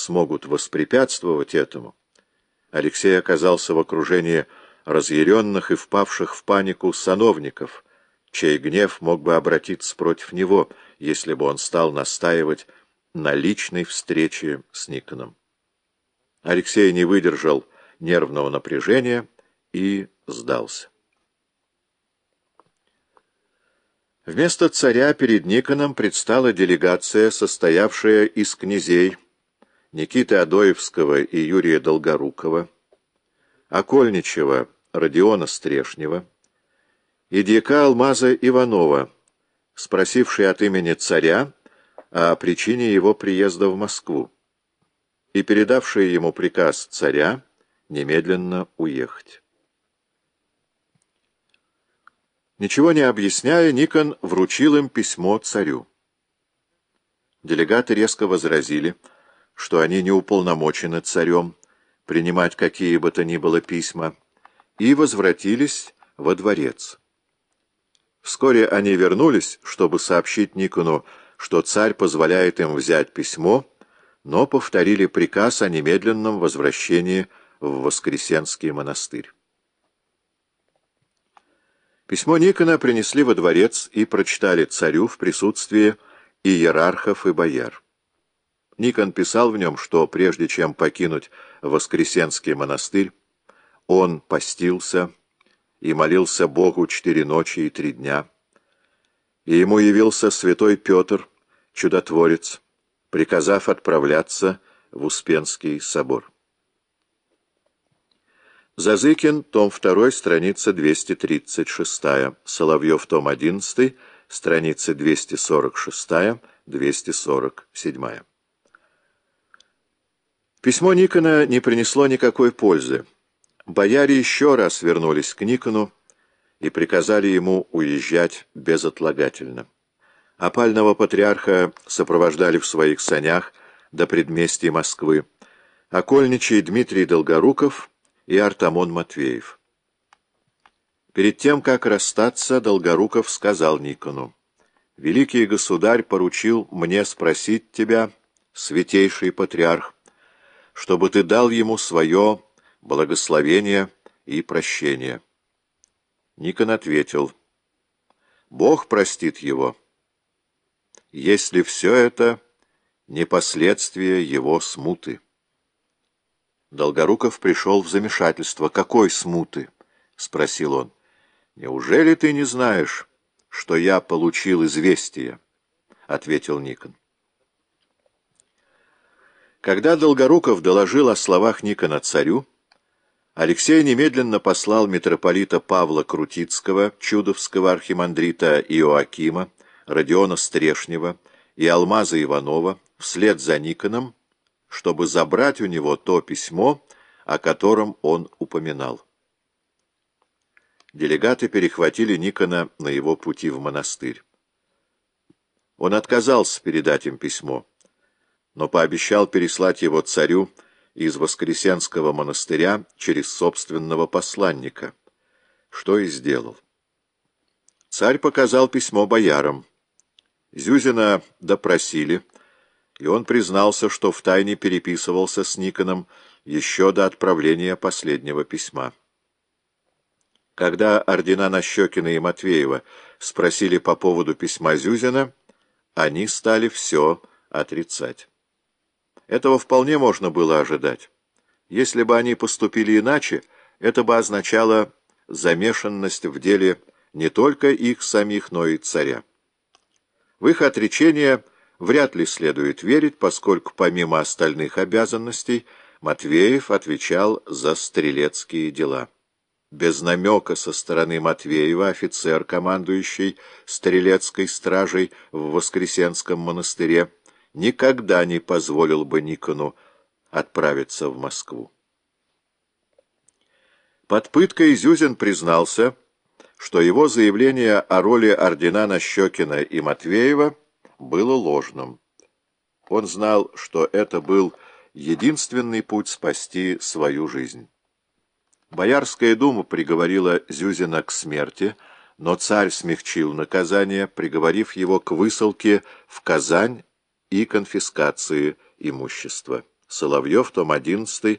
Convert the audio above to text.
смогут воспрепятствовать этому, Алексей оказался в окружении разъяренных и впавших в панику сановников, чей гнев мог бы обратиться против него, если бы он стал настаивать на личной встрече с Никоном. Алексей не выдержал нервного напряжения и сдался. Вместо царя перед Никоном предстала делегация, состоявшая из князей Никиты Адоевского и Юрия Долгорукова, Окольничева Родиона Стрешнева и дьяка Алмаза Иванова, спросивший от имени царя о причине его приезда в Москву и передавший ему приказ царя немедленно уехать. Ничего не объясняя, Никон вручил им письмо царю. Делегаты резко возразили, что они не уполномочены царем принимать какие бы то ни было письма, и возвратились во дворец. Вскоре они вернулись, чтобы сообщить Никону, что царь позволяет им взять письмо, но повторили приказ о немедленном возвращении в Воскресенский монастырь. Письмо Никона принесли во дворец и прочитали царю в присутствии иерархов и бояр. Никон писал в нем, что прежде чем покинуть Воскресенский монастырь, он постился и молился Богу четыре ночи и три дня. И ему явился святой Петр, чудотворец, приказав отправляться в Успенский собор. Зазыкин, том 2, страница 236, Соловьев, том 11, страница 246-247. Письмо Никона не принесло никакой пользы. Бояре еще раз вернулись к Никону и приказали ему уезжать безотлагательно. Опального патриарха сопровождали в своих санях до предместья Москвы, окольничий Дмитрий Долгоруков и Артамон Матвеев. Перед тем, как расстаться, Долгоруков сказал Никону, «Великий государь поручил мне спросить тебя, святейший патриарх, чтобы ты дал ему свое благословение и прощение». Никон ответил, «Бог простит его, если все это не последствия его смуты». Долгоруков пришел в замешательство. «Какой смуты?» — спросил он. «Неужели ты не знаешь, что я получил известие?» — ответил Никон. Когда Долгоруков доложил о словах Никона царю, Алексей немедленно послал митрополита Павла Крутицкого, чудовского архимандрита Иоакима, Родиона Стрешнева и Алмаза Иванова вслед за Никоном чтобы забрать у него то письмо, о котором он упоминал. Делегаты перехватили Никона на его пути в монастырь. Он отказался передать им письмо, но пообещал переслать его царю из Воскресенского монастыря через собственного посланника, что и сделал. Царь показал письмо боярам. Зюзина допросили, и он признался, что втайне переписывался с Никоном еще до отправления последнего письма. Когда ордена Нащекина и Матвеева спросили по поводу письма Зюзина, они стали все отрицать. Этого вполне можно было ожидать. Если бы они поступили иначе, это бы означало замешанность в деле не только их самих, но и царя. В их отречение вряд ли следует верить, поскольку помимо остальных обязанностей Матвеев отвечал за стрелецкие дела. Без намека со стороны Матвеева офицер, командующий стрелецкой стражей в Воскресенском монастыре, никогда не позволил бы Никону отправиться в Москву. Под пыткой Зюзин признался, что его заявление о роли ордена Нащекина и Матвеева было ложным. Он знал, что это был единственный путь спасти свою жизнь. Боярская дума приговорила Зюзина к смерти, но царь смягчил наказание, приговорив его к высылке в Казань и конфискации имущества. Соловьев, том 11,